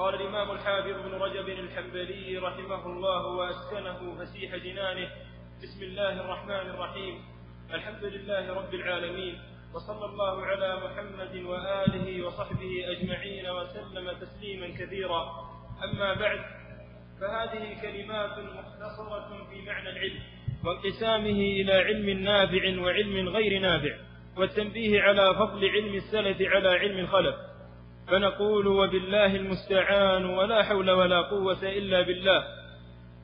قال الإمام الحافظ بن رجب الحنبلي رحمه الله وأسكنه فسيح جنانه. بسم الله الرحمن الرحيم. الحمد لله رب العالمين. وصلى الله على محمد وآله وصحبه أجمعين وسلم تسليما كثيرا. أما بعد فهذه كلمات مختصرة في معنى العلم وانقسامه إلى علم نافع وعلم غير نافع والتنبيه على فضل علم السلف على علم الخلف. فنقول وبالله المستعان ولا حول ولا قوة إلا بالله.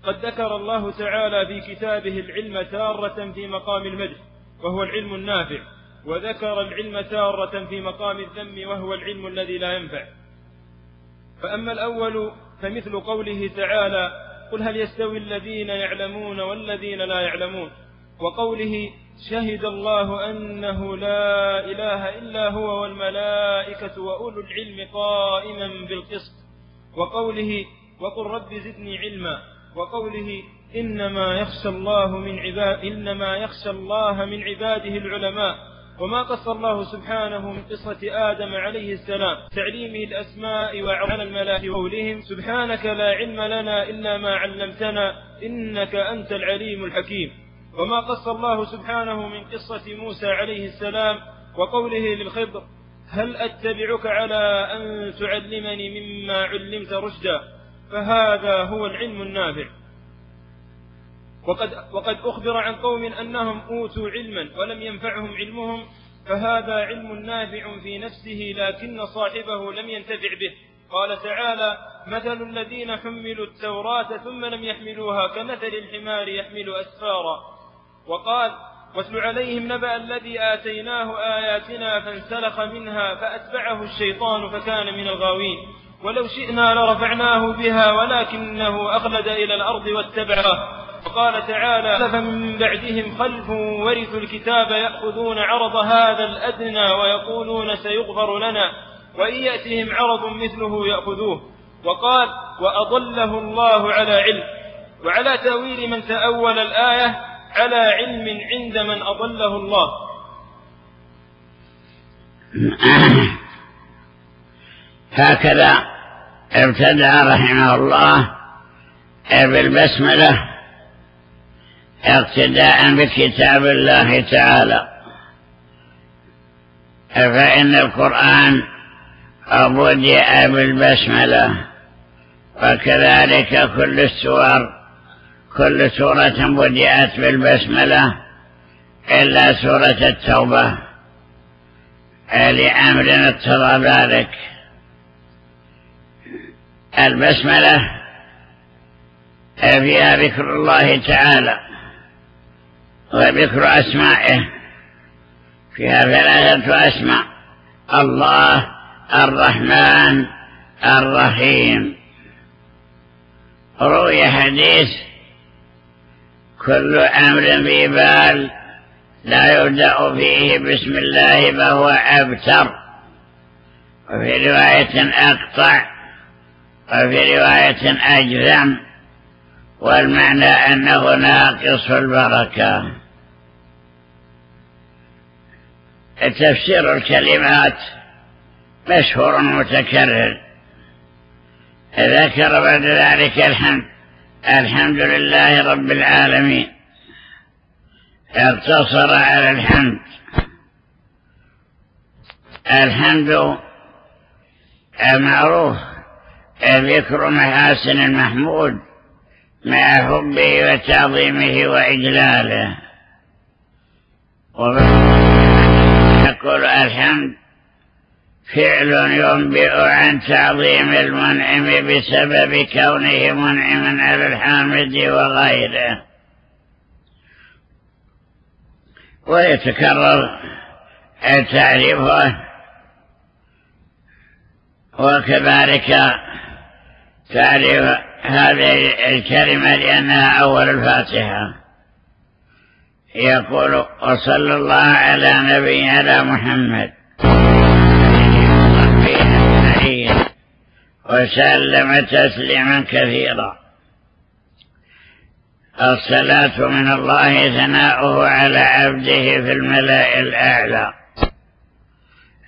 قد ذكر الله تعالى في كتابه العلم تارة في مقام المدح وهو العلم النافع. وذكر العلم تارة في مقام الذم وهو العلم الذي لا ينفع. فأما الأول فمثل قوله تعالى قل هل يستوي الذين يعلمون والذين لا يعلمون؟ وقوله شهد الله أنه لا إله إلا هو والملائكة وأولو العلم قائما بالقسط. وقوله وقل رب زدني علما. وقوله إنما يخشى الله من عباد إنما يخشى الله من عباده العلماء. وما قص الله سبحانه من قصة آدم عليه السلام. تعليمه الأسماء وعلى الملائكة قولهم سبحانك لا علم لنا إلا ما علمتنا. إنك أنت العليم الحكيم. وما قص الله سبحانه من قصة موسى عليه السلام وقوله للخضر هل أتبعك على أن تعلمني مما علمت رشدا؟ فهذا هو العلم النافع. وقد, وقد أخبر عن قوم أنهم أوتوا علما ولم ينفعهم علمهم فهذا علم نافع في نفسه لكن صاحبه لم ينتفع به. قال تعالى مثل الذين حملوا التوراة ثم لم يحملوها كمثل الحمار يحمل أسفارا. وقال واتل عليهم نبأ الذي آتيناه آياتنا فانسلخ منها فأتبعه الشيطان فكان من الغاوين. ولو شئنا لرفعناه بها ولكنه أخلد إلى الأرض واتبع وقال تعالى خلف من بعدهم خلف ورثوا الكتاب يأخذون عرض هذا الأدنى ويقولون سيغفر لنا وإن يأتهم عرض مثله يأخذوه. وقال وأضله الله على علم. وعلى تأويل من تأول الآية على علم عند من أضله الله. هكذا ابتدأ رحمه الله بالبسملة اقتداء بكتاب الله تعالى. فإن القرآن بدأ بالبسملة وكذلك كل السور كل سورة بدأت بالبسملة إلا سورة التوبة. لأمر اقتضى ذلك. البسملة فيها ذكر الله تعالى وذكر أسمائه. فيها ثلاثة أسماء الله الرحمن الرحيم. روي حديث كل أمر ذي بال لا يبدأ فيه بسم الله فهو أبتر. وفي رواية أقطع وفي رواية أجزم والمعنى أنه ناقص البركة. تفسير الكلمات مشهور متكرر. ذكر بعد ذلك الحمد الحمد لله رب العالمين. اقتصر على الحمد. الحمد معروف ذكر محاسن المحمود مع حبه وتعظيمه وإجلاله. يقول الحمد فعل ينبئ عن تعظيم المنعم بسبب كونه منعما على الحامد وغيره. ويتكرر تعريفه وكذلك تعريف هذه الكلمة لأنها أول الفاتحة. يقول وصلى الله على نبينا محمد. وسلم تسليما كثيرا. الصلاة من الله ثناؤه على عبده في الملأ الأعلى.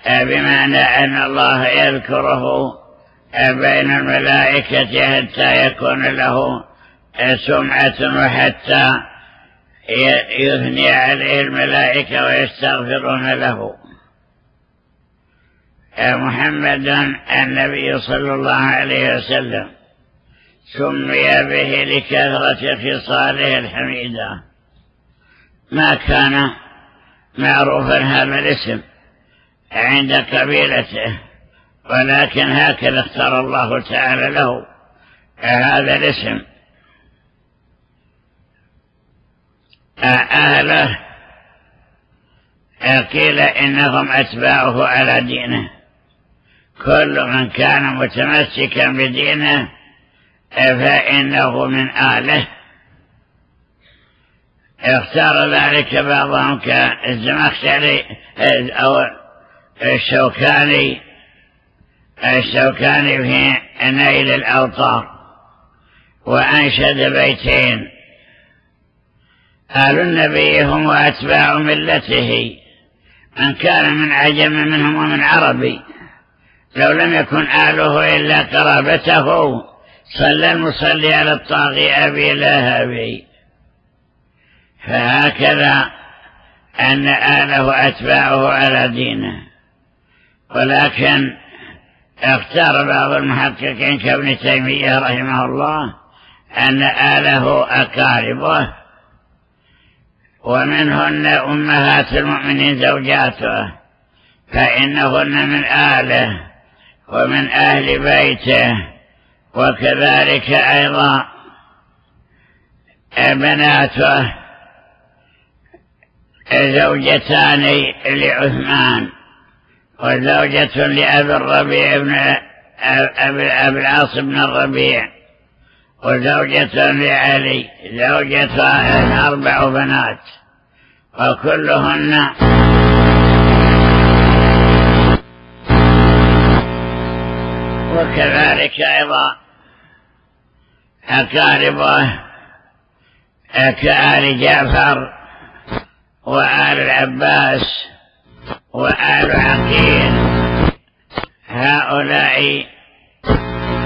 بمعنى أن الله يذكره بين الملائكة حتى يكون له سمعة وحتى يثني عليه الملائكة ويستغفرون له. محمد النبي صلى الله عليه وسلم. سمي به لكثرة خصاله الحميدة. ما كان معروفا هذا الاسم عند قبيلته ولكن هكذا اختار الله تعالى له هذا الاسم. أهله قيل إنهم أتباعه على دينه. كل من كان متمسكا بدينه فإنه من آله. اختار ذلك بعضهم كالزمخشري أو الشوكاني. الشوكاني في نيل الأوطار وأنشد بيتين. آل النبي هم وأتباع ملته. من كان من عجم منهم ومن عربي. لو لم يكن آله إلا قرابته صلى المصلي على الطاغي أبي لهبي. فهكذا أن آله أتباعه على دينه. ولكن اختار بعض المحققين كابن تيمية رحمه الله أن آله أقاربه ومنهن أمهات المؤمنين زوجاته فإنهن من آله ومن أهل بيته وكذلك أيضا بناته زوجتان لعثمان وزوجة لأبي الربيع بن أبي العاص بن الربيع وزوجة لعلي زوجة أربع بنات وكلهن وكذلك أيضا أقاربه كآل جعفر وآل العباس وآل عقيل. هؤلاء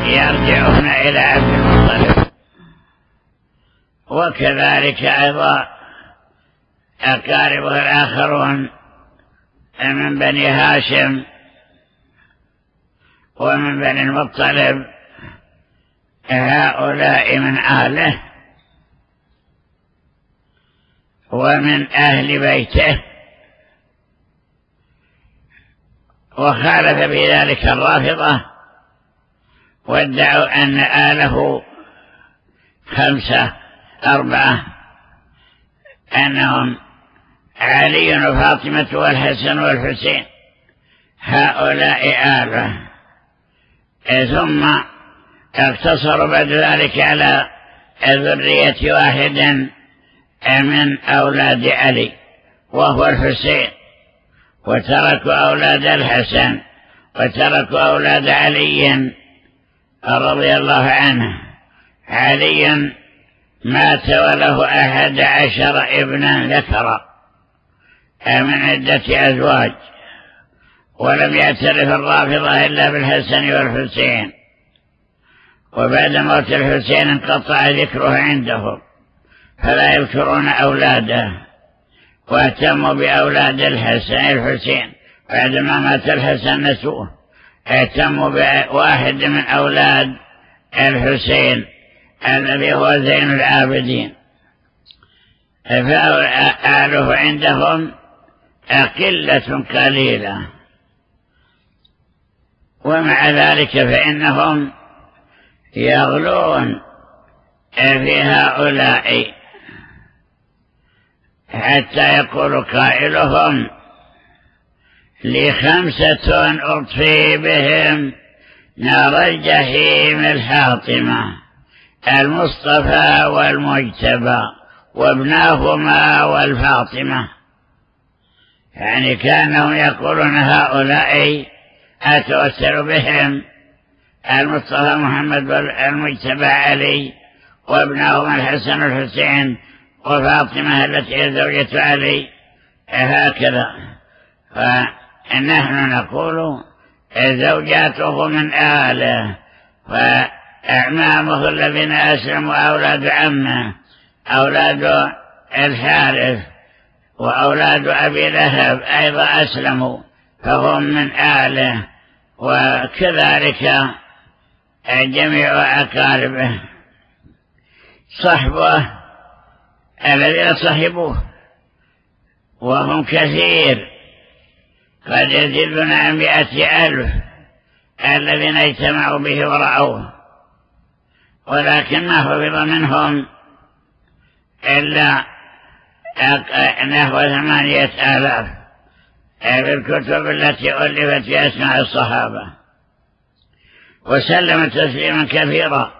يرجعون إلى عبد المطلب. وكذلك أيضا أقاربه الآخرون من بني هاشم ومن بني المطلب هؤلاء من آله ومن أهل بيته وخالف بذلك الرافضة وادعوا أن آله خمسة أربعة أنهم علي وفاطمة والحسن والحسين هؤلاء آله. ثم اقتصروا بعد ذلك على ذرية واحد من أولاد علي وهو الحسين. وتركوا أولاد الحسن وتركوا أولاد علي رضي الله عنه. علي مات وله أحد عشر ابنا ذكر من عدة أزواج. ولم يعترف الرافضة إلا بالحسن والحسين. وبعد موت الحسين انقطع ذكره عندهم فلا يذكرون أولاده واهتموا بأولاد الحسن الحسين. بعدما مات الحسن نسوه اهتموا بواحد من أولاد الحسين الذي هو زين العابدين. فآله عندهم قلة قليلة. ومع ذلك فإنهم يغلون في هؤلاء حتى يقول قائلهم لخمسة أطفي بهم نار الجحيم الحاطمة المصطفى والمجتبى وابناهما والفاطمة. يعني كانوا يقولون هؤلاء أتوسل بهم المصطفى محمد والمجتبى علي وابناهما الحسن الحسين وفاطمة التي هي زوجة علي. هكذا. فنحن نقول زوجاته من آله فأعمامه الذين أسلموا أولاد عمه أولاد الحارث وأولاد أبي لهب أيضا أسلموا فهم من آله. وكذلك جميع أقاربه صحبه الذين صحبوه وهم كثير. قد يزيدون عن مئة ألف الذين اجتمعوا به ورأوه ولكن ما حفظ منهم إلا نحو ثمانية آلاف. بالكتب التي ألفت في أسماء الصحابة. وسلم تسليما كثيرا.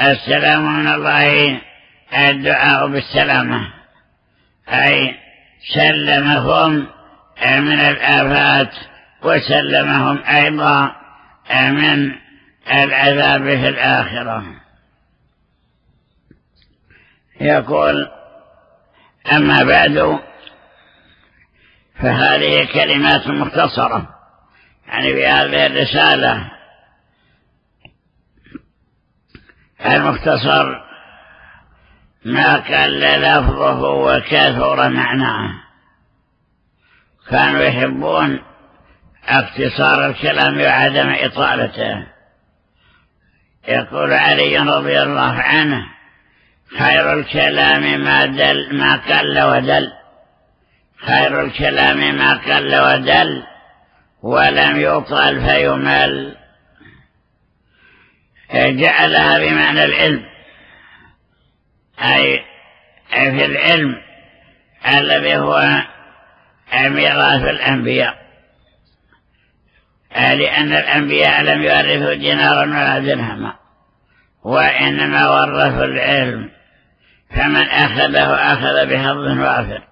السلام من الله الدعاء بالسلامة. أي سلمهم من الآفات وسلمهم أيضا من العذاب في الآخرة. يقول أما بعد فهذه كلمات مختصرة. يعني في هذه الرسالة المختصر ما قل لفظه وكثر معناه. كانوا يحبون اختصار الكلام وعدم إطالته. يقول علي رضي الله عنه خير الكلام ما دل ما قل ودل خير الكلام ما قل ودل ولم يطال فيمل. جعلها بمعنى العلم. أي في العلم الذي هو ميراث الأنبياء. لأن الأنبياء لم يورثوا دينارا ولا درهما. وإنما ورثوا العلم. فمن أخذه أخذ بحظ وافر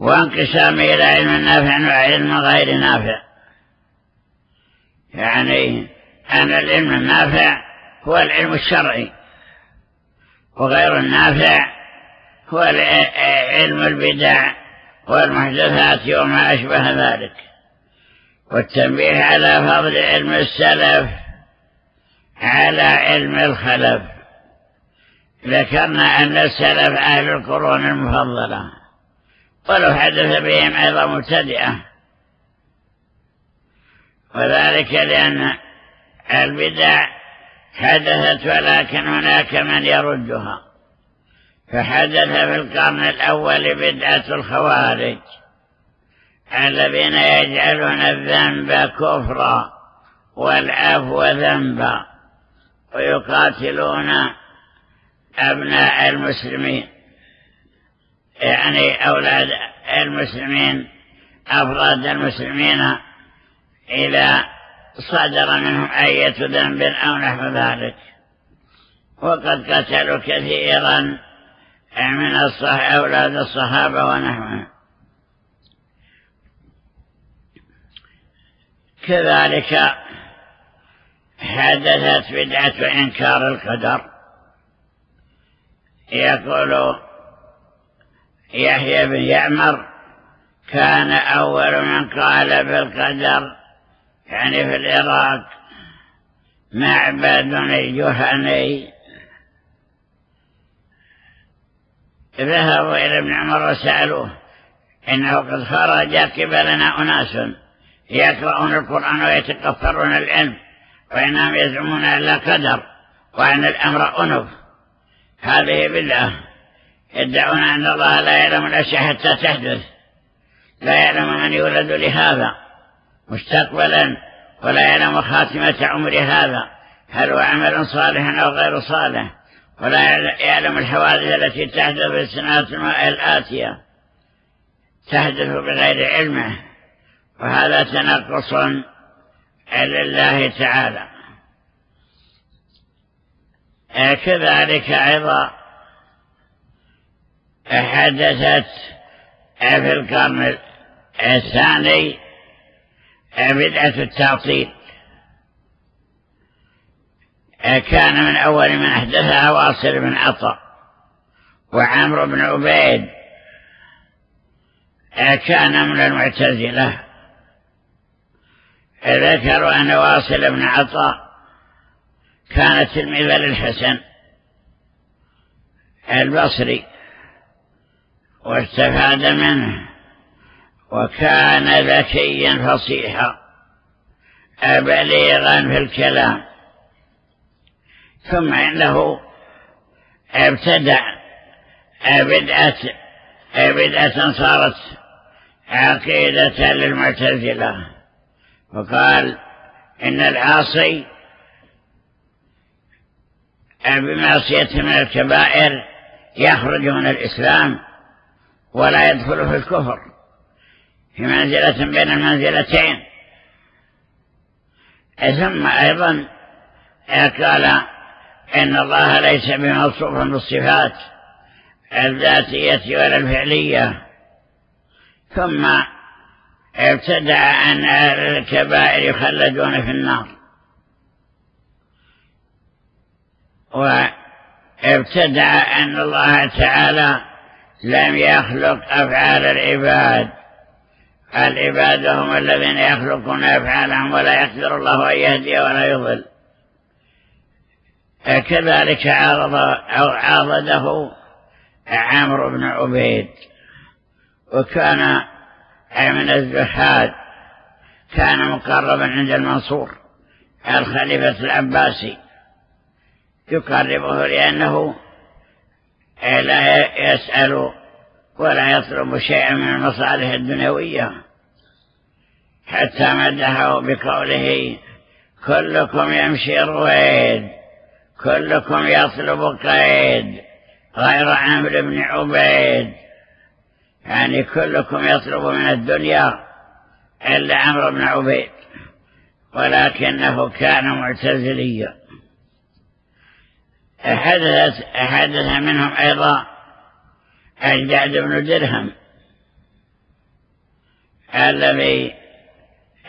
وانقسام إلى علم نافع وعلم غير نافع. يعني أن العلم النافع هو العلم الشرعي وغير النافع هو علم البدع والمحدثات وما أشبه ذلك. والتنبيه على فضل علم السلف على علم الخلف. ذكرنا أن السلف أهل القرون المفضلة. ولو حدث بهم أيضا مبتدئة. وذلك لأن البدع حدثت ولكن هناك من يردها. فحدث في القرن الأول بدعة الخوارج الذين يجعلون الذنب كفرا والعفو ذنبا ويقاتلون أبناء المسلمين. يعني أولاد المسلمين أفراد المسلمين إلى صدر منهم أية ذنب أو نحو ذلك. وقد قتلوا كثيرا من الصح أولاد الصحابة ونحوهم. كذلك حدثت بدعة إنكار القدر. يقول يحيى بن يعمر كان أول من قال بالقدر يعني في العراق. معبد الجهني. ذهبوا إلى ابن عمر وسألوه إنه قد خرج قبلنا أناس يقرؤون القرآن ويتكفرون العلم وإنهم يزعمون لا قدر وأن الأمر أنف. هذه بالله. يدعون أن الله لا يعلم الأشياء حتى تحدث. لا يعلم من يولد لهذا مستقبلا ولا يعلم خاتمة عمر هذا هل هو عمل صالح أو غير صالح. ولا يعلم الحوادث التي تحدث في السنوات الآتية تحدث بغير علمه. وهذا تنقص لله تعالى. كذلك أيضا حدثت في القرن الثاني بدعة التعطيل. كان من أول من أحدثها واصل بن عطاء وعمرو بن عبيد. كان من المعتزلة. ذكروا أن واصل بن عطاء كان تلميذا للحسن البصري. واستفاد منه وكان ذكيا فصيحا بليغا في الكلام. ثم إنه ابتدع بدعه بدعه صارت عقيدة للمعتزلة. وقال إن العاصي بمعصيه من الكبائر يخرج من الإسلام ولا يدخل في الكفر في منزلة بين المنزلتين. ثم أيضا قال إن الله ليس بموصوف بالصفات الذاتية ولا الفعلية. ثم ابتدع أن أهل الكبائر يخلدون في النار. وابتدع أن الله تعالى لم يخلق أفعال العباد. العباد هم الذين يخلقون أفعالهم ولا يقدر الله أن يهدي ولا يضل. كذلك عارض أو عارضه عمرو بن عبيد. وكان من الزهاد. كان مقربا عند المنصور الخليفة العباسي. يقربه لأنه لا يسأل ولا يطلب شيئا من المصالح الدنيوية. حتى مدحه بقوله كلكم يمشي رويد كلكم يطلب قيد غير عامر بن عبيد. يعني كلكم يطلب من الدنيا إلا عمرو بن عبيد ولكنه كان معتزليا. حدث, حدث منهم أيضا الجعد بن درهم الذي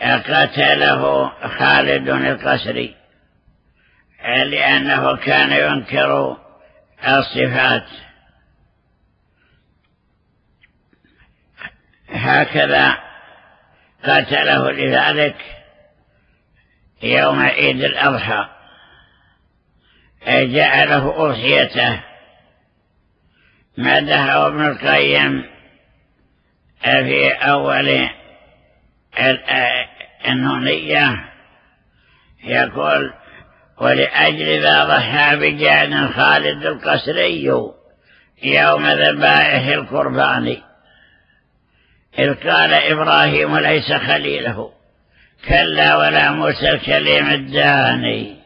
قتله خالد القسري لأنه كان ينكر الصفات. هكذا قتله لذلك يوم عيد الأضحى. جعله أضحيته مدحه ابن القيم في أول النونية يقول ولأجل ذا ضحى بجعل خالد القسري يوم ذبائح القربان. إذ قال إبراهيم ليس خليله. كلا ولا موسى الكليم الداني.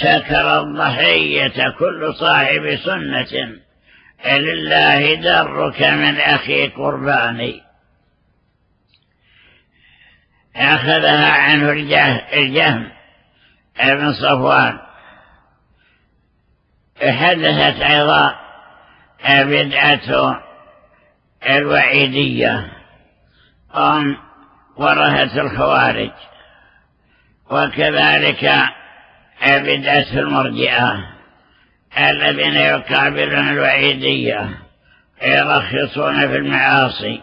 شكر الضحية كل صاحب سنة. لله درك من أخي قرباني. أخذها عنه الجهم ابن صفوان. حدثت أيضا بدعة الوعيدية هم ورثة الخوارج. وكذلك بدعة المرجئة. الذين يقابلون الوعيدية. يرخصون في المعاصي.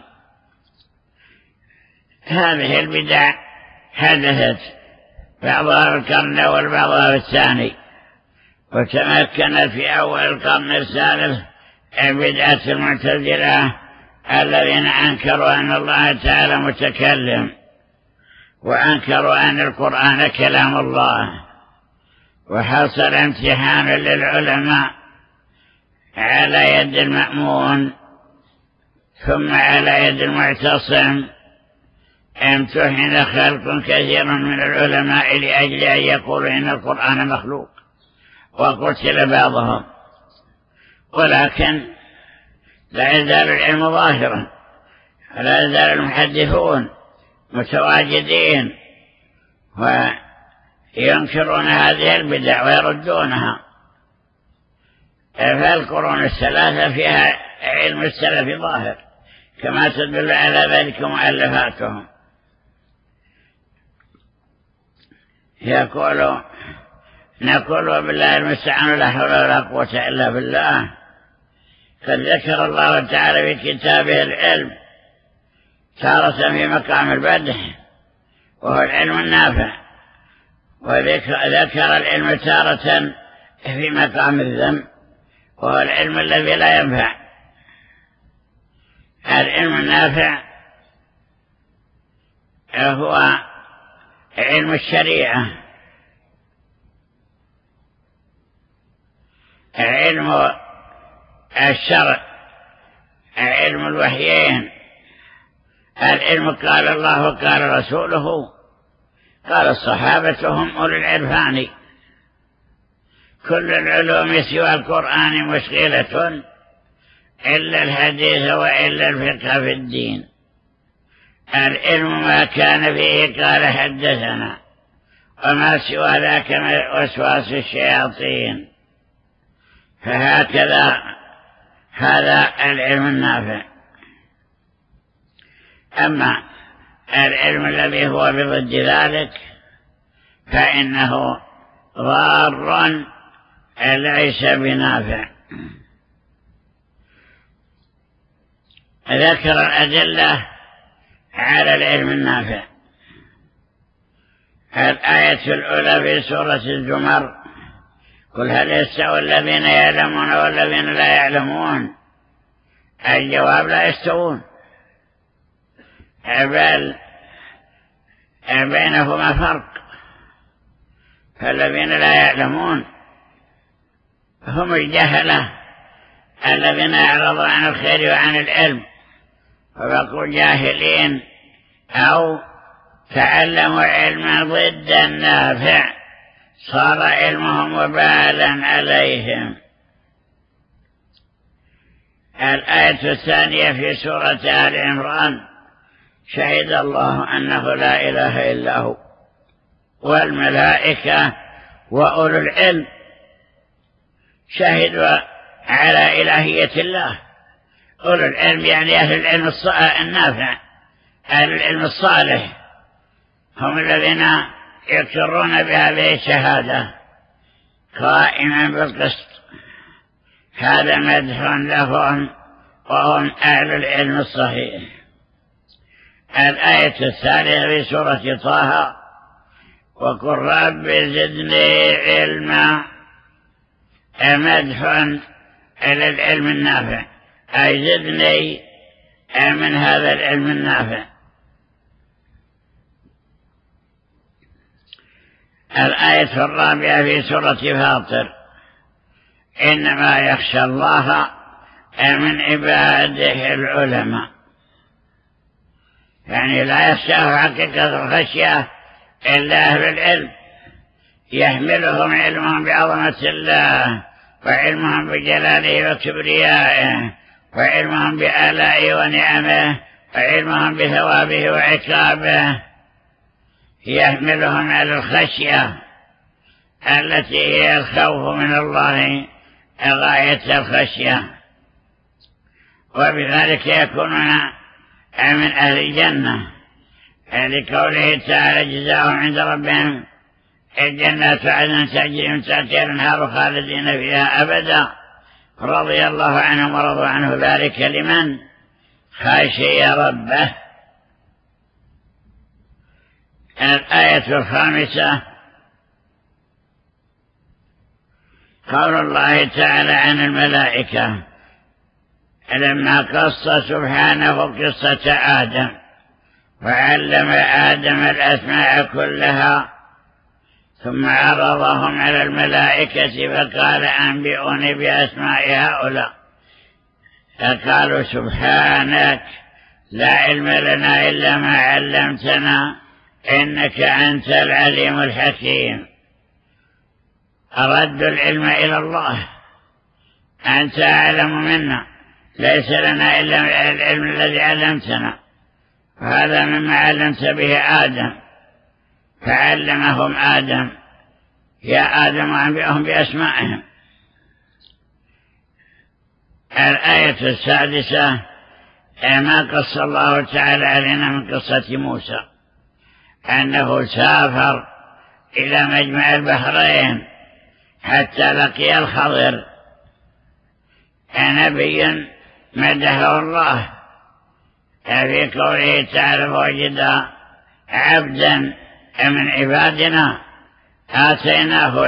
هذه البدع حدثت بعضها القرن الأول بعضها الثاني. وتمكنت في أول القرن الثالث بدعة المعتزلة الذين أنكروا أن الله تعالى متكلم. وأنكروا أن القرآن كلام الله. وحصل امتحان للعلماء على يد المأمون ثم على يد المعتصم. امتحن خلق كثير من العلماء لأجل أن يقولوا إن القرآن مخلوق. وقتل بعضهم. ولكن لا يزال العلم ظاهرا ولا يزال المحدثون متواجدين. وينكرون هذه البدع ويردونها. فالقرون الثلاثة فيها علم السلف ظاهر كما تدل على ذلك مؤلفاتهم. يقول نقول وبالله المستعان لا حول ولا قوة إلا بالله. قد ذكر الله تعالى في كتابه العلم تارة في مقام البدح وهو العلم النافع. وذكر العلم تارة في مقام الذم وهو العلم الذي لا ينفع. العلم النافع هو علم الشريعة. علم الشرع علم الوحيين. العلم قال الله وقال رسوله. قال الصحابة هم أولي العرفان. كل العلوم سوى القرآن مشغلة إلا الحديث وإلا الفقه في الدين. العلم ما كان فيه قال حدثنا. وما سوى ذاك من وسواس الشياطين. فهكذا هذا العلم النافع. أما العلم الذي هو بضد ذلك فإنه ضار ليس بنافع. ذكر الأدلة على العلم النافع. الآية الأولى في سورة الزمر قل هل يستوى الذين يعلمون والذين لا يعلمون؟ الجواب لا يستوون. بل بينهما فرق. فالذين لا يعلمون هم الجهلة الذين أعرضوا عن الخير وعن العلم. فبقوا جاهلين أو تعلموا علما ضد النافع. صار علمهم وبالا عليهم. الآية الثانية في سورة آل عمران. شهد الله أنه لا إله إلا هو والملائكة وأولو العلم شهدوا على إلهية الله. أولو العلم يعني أهل العلم النافع أهل العلم الصالح. هم الذين يقرون بهذه الشهادة قائما بالقسط. هذا مدح لهم وهم أهل العلم الصحيح. الآية الثانية في سورة طه وقل رب زدني علما. مدح إلى العلم النافع. أي زدني من هذا العلم النافع. الآية الرابعة في سورة فاطر. إنما يخشى الله من عباده العلماء. يعني لا يخشاه حقيقة الخشية إلا أهل العلم. يحملهم علمهم بعظمة الله وعلمهم بجلاله وكبريائه وعلمهم بآلائه ونعمه وعلمهم بثوابه وعقابه. يحملهم على الخشية التي هي الخوف من الله غاية الخشية. وبذلك يكونون من أهل الجنة. لقوله تعالى جزاهم عند ربهم. الجنات عدن تجري من تحتها الانهار خالدين فيها أبدا. رضي الله عنهم ورضوا عنه ذلك لمن؟ خشي ربه. الآية الخامسة. قول الله تعالى عن الملائكة. لما قص سبحانه قصة آدم وعلم آدم الأسماء كلها ثم عرضهم على الملائكة فقال أنبئوني بأسماء هؤلاء. فقالوا سبحانك لا علم لنا إلا ما علمتنا إنك أنت العليم الحكيم. أرد العلم إلى الله أنت أعلم منا. ليس لنا إلا العلم الذي علمتنا. وهذا مما علمت به آدم. فعلمهم آدم. يا آدم أنبئهم بأسمائهم. الآية السادسة ما قص الله تعالى علينا من قصة موسى. أنه سافر إلى مجمع البحرين حتى لقي الخضر. نبي مدحه الله. في قوله تعالى وجد عبدا من عبادنا. آتيناه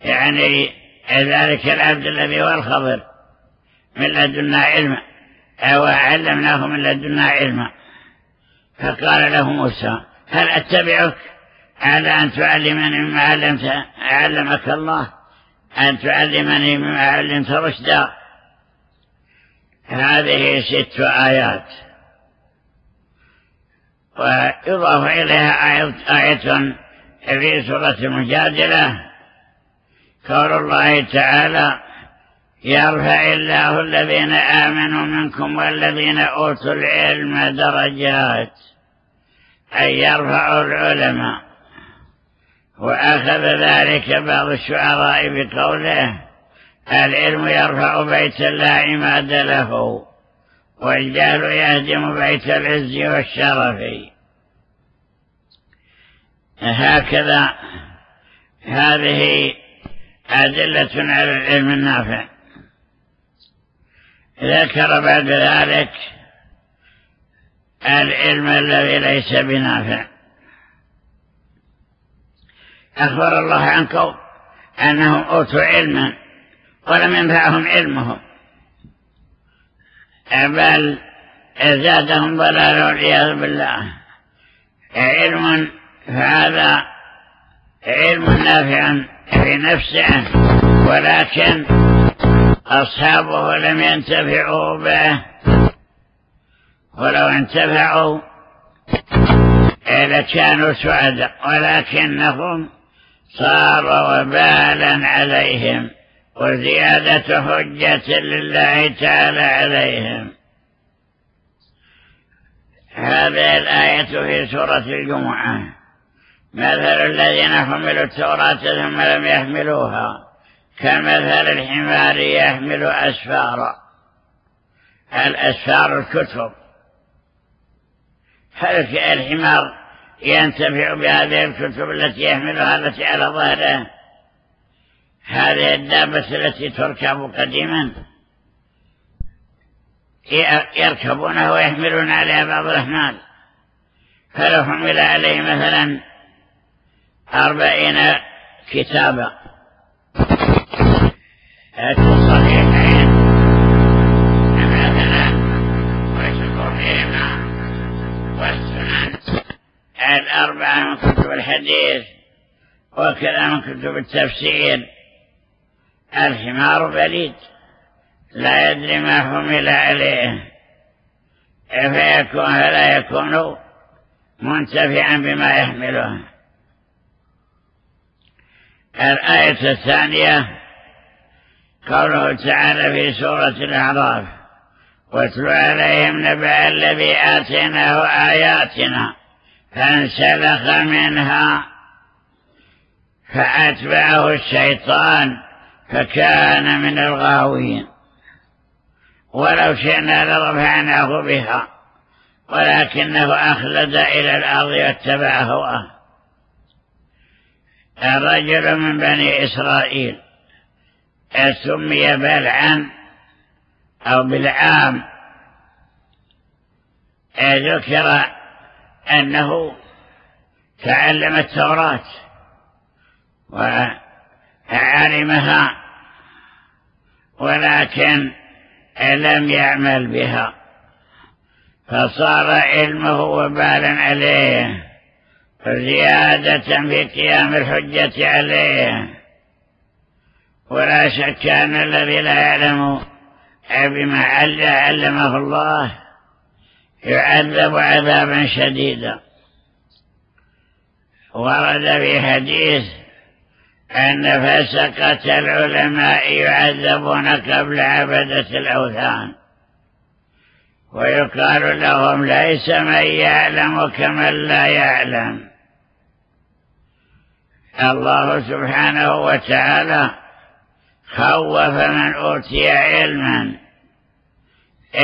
يعني ذلك العبد الذي هو الخضر. من لدنا علما أو علمناه من لدنا علما فقال له موسى هل أتبعك على أن تعلمني مما علمت علمك الله؟ أن تعلمني مما علمت رشدا؟ هذه ست آيات. ويضاف إليها آية في سورة المجادلة. قول الله تعالى يرفع الله الذين آمنوا منكم والذين أوتوا العلم درجات. أي يرفع العلماء. وأخذ ذلك بعض الشعراء بقوله العلم يرفع بيت لا عماد له والجهل يهدم بيت العز والشرف. هكذا هذه أدلة على العلم النافع. ذكر بعد ذلك العلم الذي ليس بنافع. أخبر الله عنكم أنهم أوتوا علما ولم ينفعهم علمهم. بل زادهم ضلالا والعياذ بالله. علم فهذا علم نافع في نفسه ولكن أصحابه لم ينتفعوا به. ولو انتفعوا لكانوا سعداء ولكنهم صار وبالا عليهم. وزيادة حجة لله تعالى عليهم. هذه الآية في سورة الجمعة. مثل الذين حملوا التوراة ثم لم يحملوها كمثل الحمار يحمل أسفارا الأسفار الكتب. هل الحمار ينتفع بهذه الكتب التي يحملها التي على ظهره؟ هذه الدابة التي تركب قديما يركبونها ويحملون عليها بعض الأحمال. فلو حمل عليه مثلا أربعين كتابا. الصحيحين مثلا الأربعة من كتب الحديث وكذا من كتب التفسير. الحمار بليد. لا يدري ما حمل عليه فيكون فلا يكون منتفعا بما يحمله. الآية الثانية قوله تعالى في سورة الأعراف واتل عليهم نبأ الذي آتيناه آياتنا فانسلخ منها فأتبعه الشيطان فكان من الغاوين. ولو شئنا لرفعناه بها ولكنه أخلد إلى الأرض واتبع هواه الرجل من بني إسرائيل سمي بلعا أو بالعام ذكر أنه تعلم التوراة وعلمها ولكن لم يعمل بها. فصار علمه وبالا عليه زيادة في قيام الحجة عليه. ولا شك أن الذي لا يعلم بما علمه الله يعذب عذابا شديدا. ورد في حديث أن فسقة العلماء يعذبون قبل عبدة الأوثان. ويقال لهم ليس من يعلم كمن لا يعلم. الله سبحانه وتعالى خوف من أوتي علما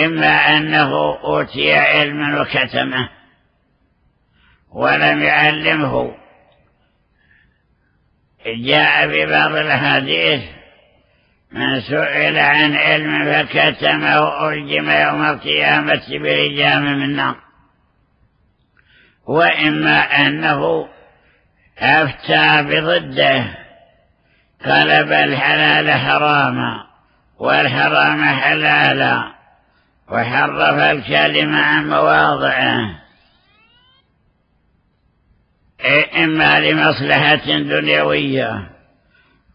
إما أنه أوتي علما وكتمه ولم يعلمه. جاء في بعض الحديث من سئل عن علم فكتمه أرجم يوم القيامة برجام من نار. وإما أنه أفتى بضده قلب الحلال حراما والحرام حلالا وحرف الكلمة عن مواضعه. إما لمصلحة دنيوية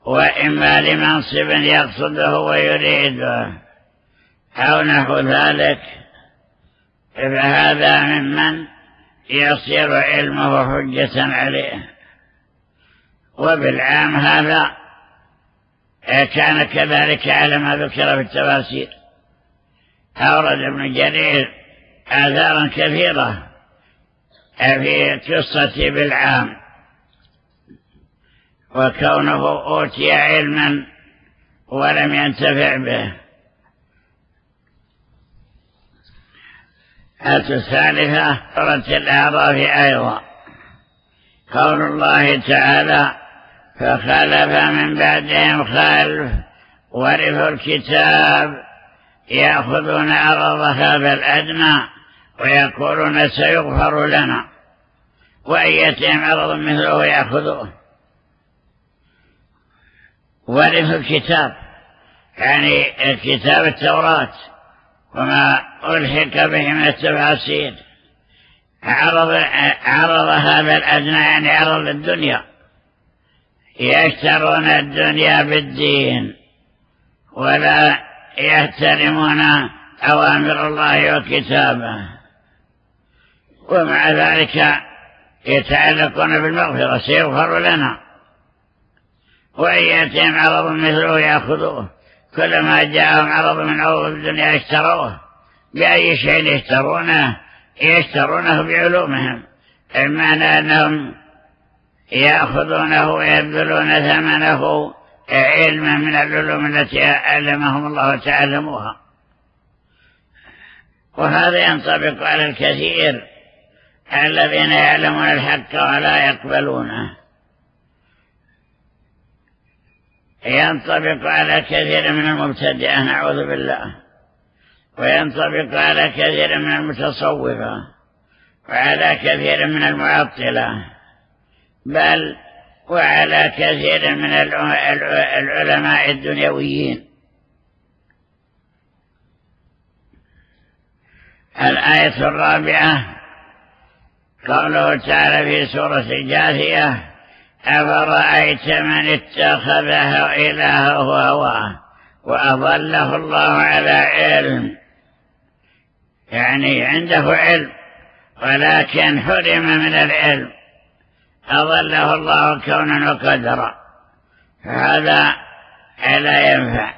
وإما لمنصب يقصده ويريده أو نحو ذلك. فهذا ممن يصير علمه حجة عليه. وبالعام هذا كان كذلك على ما ذكر في التفاسير أورد ابن جرير آثارا كثيرة. في قصة بالعام. وكونه أوتي علما ولم ينتفع به. الثالثة سورة الأعراف أيضا. قول الله تعالى فخلف من بعدهم خلف ورثوا الكتاب يأخذون عرض هذا الأدنى. ويقولون سيغفر لنا. وأن يتهم عرض مثله يأخذوه ورثوا الكتاب. يعني كتاب التوراة. وما ألحق به من التفاسير. عرض, عرض هذا الأدنى يعني عرض الدنيا يشترون الدنيا بالدين. ولا يحترمون أوامر الله وكتابه. ومع ذلك يتعلقون بالمغفرة سيغفر لنا. وإن يأتيهم عرض مثله يأخذوه. كلما جاءهم عرض من عروض الدنيا اشتروه. بأي شيء يشترونه؟ يشترونه بعلومهم. المعنى أنهم يأخذونه ويبذلون ثمنه علما من العلوم التي علمهم الله تعلموها وهذا ينطبق على الكثير. الذين يعلمون الحق ولا يقبلونه. ينطبق على كثير من المبتدئة نعوذ بالله. وينطبق على كثير من المتصوفة وعلى كثير من المعطلة بل وعلى كثير من العلماء الدنيويين. الآية الرابعة قوله تعالى في سورة الجاثية أفرأيت من اتخذه إلهه هواه وأضله الله على علم. يعني عنده علم ولكن حرم من العلم. أضله الله كونا وقدرا. فهذا لا ينفع.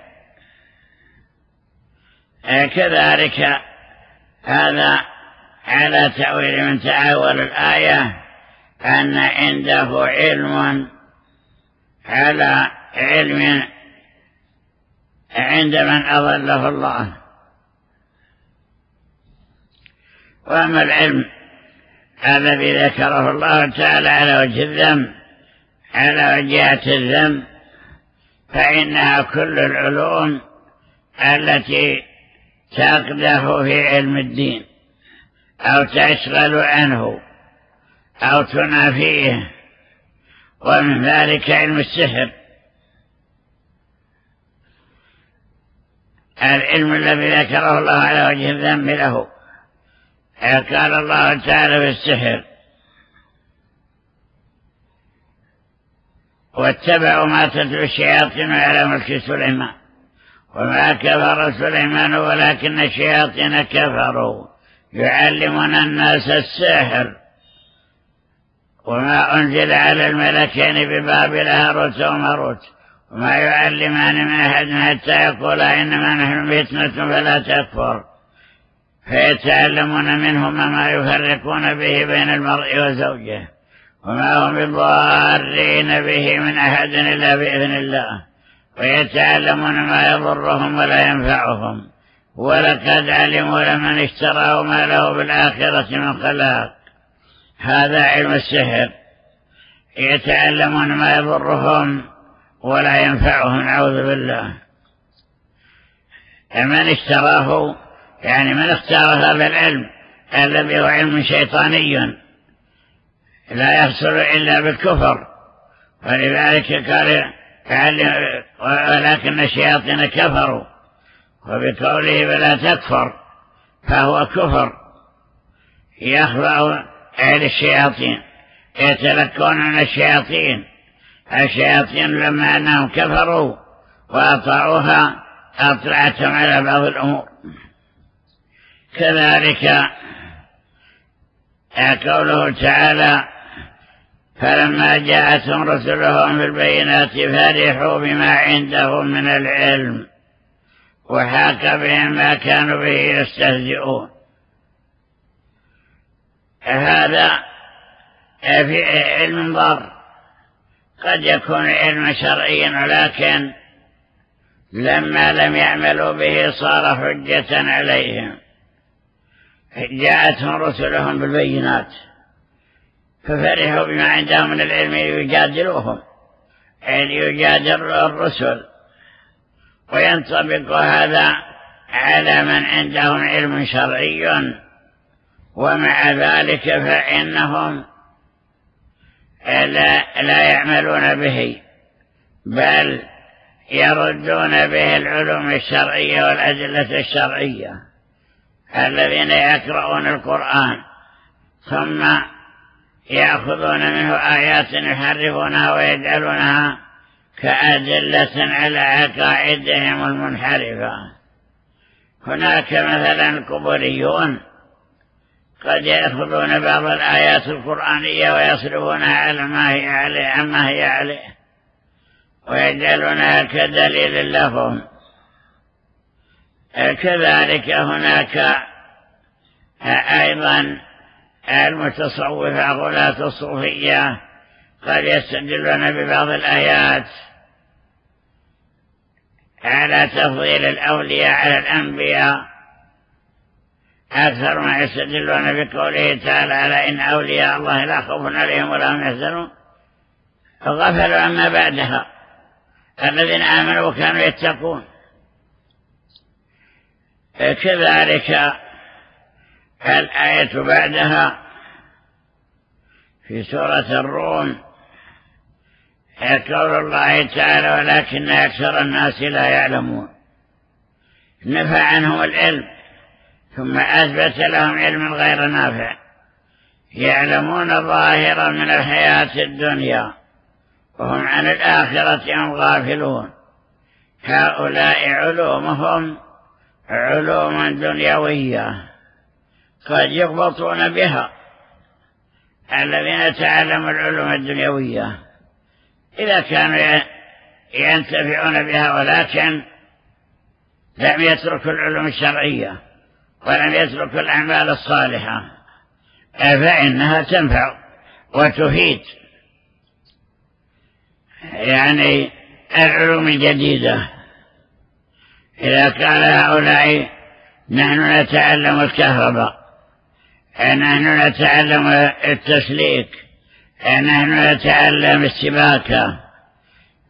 كذلك هذا على تأويل من تعاول الآية أن عنده علم على علم عند من أضله الله. وأما العلم الذي ذكره الله تعالى على وجه الذنب على وجهة الذنب فإنها كل العلوم التي تقده في علم الدين. أو تشغل عنه أو تنافيه ومن ذلك علم السحر. العلم الذي ذكره الله على وجه الذنب له. قال الله تعالى في السحر واتبعوا ما تتلو الشياطين على ملك سليمان. وما كفر سليمان ولكن الشياطين كفروا. يعلمون الناس السحر. وما أنزل على الملكين ببابل هاروت وماروت. وما يعلمان من أحد حتى يقولا إنما نحن فتنة فلا تكفر. فيتعلمون منهما ما يفرقون به بين المرء وزوجه. وما هم بضارين به من أحد إلا بإذن الله. ويتعلمون ما يضرهم ولا ينفعهم. ولقد علموا لمن اشتراه ما له بالآخرة من خلاق. هذا علم السحر. يتعلمون ما يضرهم ولا ينفعهم نعوذ بالله. من اشتراه يعني من اختار هذا العلم الذي هو علم شيطاني لا يحصل إلا بالكفر. ولذلك قال ولكن الشياطين كفروا. وبقوله فلا تكفر فهو كفر. يخضع أهل الشياطين يتلقون من الشياطين. الشياطين لما أنهم كفروا وأطاعوها أطلعتهم على بعض الأمور. كذلك قوله تعالى فلما جاءتهم رسلهم بالبينات فرحوا بما عندهم من العلم وحاك بهم ما كانوا به يستهزئون. هذا في علم ضر قد يكون علما شرعيا ولكن لما لم يعملوا به صار حجة عليهم. جاءتهم رسلهم بالبينات ففرحوا بما عندهم من العلم ليجادلوهم أن يجادل الرسل. وينطبق هذا على من عندهم علم شرعي ومع ذلك فإنهم لا, لا يعملون به بل يردون به العلوم الشرعية والأدلة الشرعية الذين يقرؤون القرآن ثم يأخذون منه آيات يحرفونها ويجعلونها كأدلة على عقائدهم المنحرفة. هناك مثلا القبوريون قد يأخذون بعض الآيات القرآنية ويصرفونها على ما هي عليه عما هي عليه ويجعلونها كدليل لهم. كذلك هناك أيضا المتصوفة غلاة الصوفية قد يستدلون ببعض الآيات على تفضيل الأولياء على الأنبياء. أكثر ما يستدلون بقوله تعالى على إن أولياء الله لا خوف عليهم ولا هم يحزنون. غفلوا عما بعدها. الذين آمنوا وكانوا يتقون. كذلك الآية بعدها في سورة الروم قول الله تعالى ولكن أكثر الناس لا يعلمون. نفى عنهم العلم ثم أثبت لهم علم غير نافع. يعلمون ظاهرا من الحياة الدنيا وهم عن الآخرة هم غافلون. هؤلاء علومهم علوم دنيوية قد يغبطون بها. الذين تعلموا العلوم الدنيوية إذا كانوا ينتفعون بها ولكن لم يتركوا العلوم الشرعية ولم يتركوا الأعمال الصالحة فإنها تنفع وتفيد. يعني العلوم الجديدة. إذا قال هؤلاء نحن نتعلم الكهرباء نحن نتعلم التسليك نحن نتعلم السباكة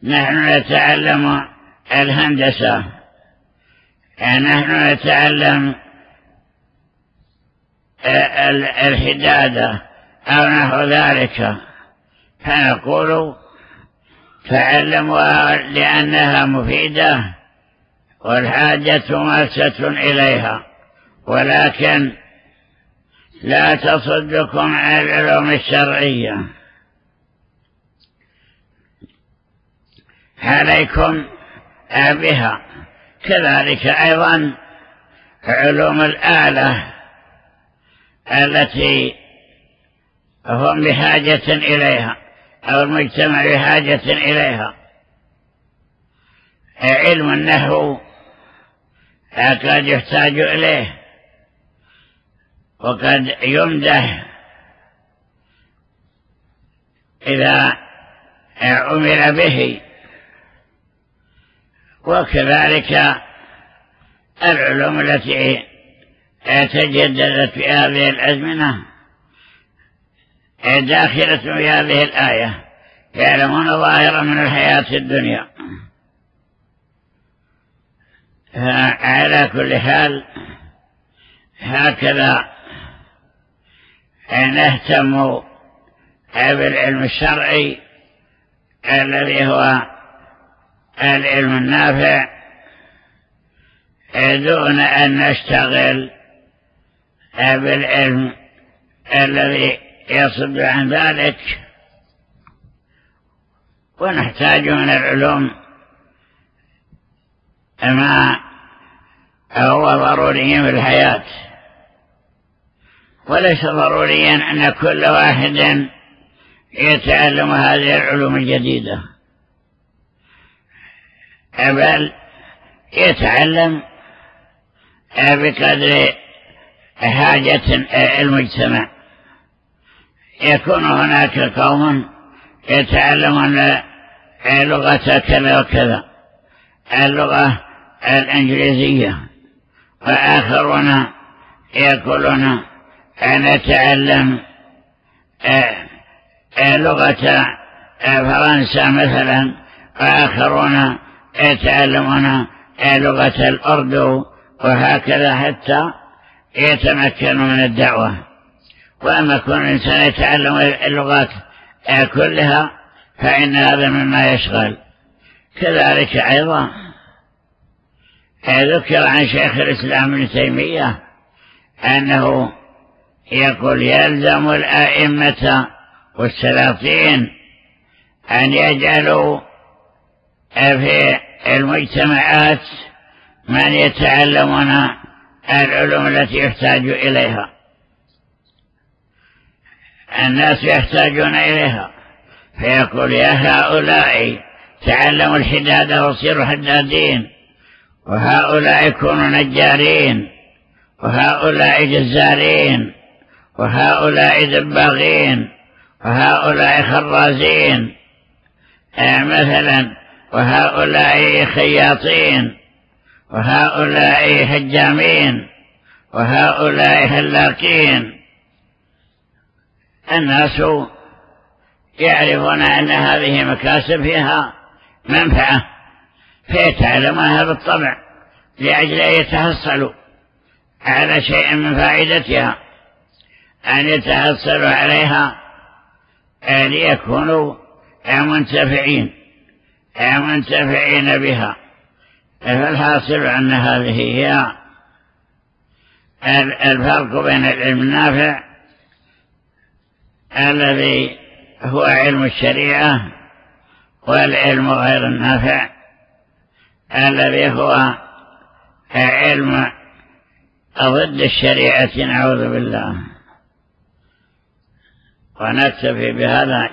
نحن نتعلم الهندسة نحن نتعلم الحدادة أو نحو ذلك. فنقول تعلموها لأنها مفيدة والحاجة ماسة إليها ولكن لا تصدكم عن العلوم الشرعية. عليكم بها كذلك أيضا علوم الآلة التي هم بحاجة إليها أو المجتمع بحاجة إليها. علم النحو قد يحتاج إليه وقد يمدح إذا عمل به. وكذلك العلوم التي تجددت في هذه الأزمنة داخلة في هذه الآية يعلمون ظاهرا من الحياة الدنيا. على كل حال هكذا نهتم بالعلم الشرعي الذي هو العلم النافع دون أن نشتغل بالعلم الذي يصد عن ذلك. ونحتاج من العلوم ما هو ضروري في الحياة. وليس ضروريا أن كل واحد يتعلم هذه العلوم الجديدة. بل يتعلم بقدر حاجة المجتمع. يكون هناك قوم يتعلمون لغة كذا وكذا اللغة الإنجليزية وآخرون يقولون نتعلم لغة فرنسا مثلا وآخرون يتعلمون لغة الأردو وهكذا حتى يتمكنوا من الدعوة. وأما كون الإنسان يتعلم اللغات كلها فإن هذا مما يشغل. كذلك أيضا ذكر عن شيخ الإسلام ابن تيمية أنه يقول يلزم الآئمة والسلاطين أن يجعلوا في المجتمعات من يتعلمون العلوم التي يحتاج إليها. الناس يحتاجون إليها. فيقول يا هؤلاء تعلموا الحداد وصيروا حدادين وهؤلاء يكونوا نجارين وهؤلاء جزارين وهؤلاء دباغين وهؤلاء خرازين. مثلا وهؤلاء خياطين وهؤلاء هجامين وهؤلاء هلاقين الناس يعرفون أن هذه مكاسب فيها منفعة فيتعلمونها بالطبع لأجل أن يتحصلوا على شيء من فائدتها أن يتحصلوا عليها ليكونوا منتفعين. منتفعين بها؟ فالحاصل أن هذه هي الفرق بين العلم النافع الذي هو علم الشريعة والعلم غير النافع الذي هو علم ضد الشريعة. نعوذ بالله. ونكتفي بهذا.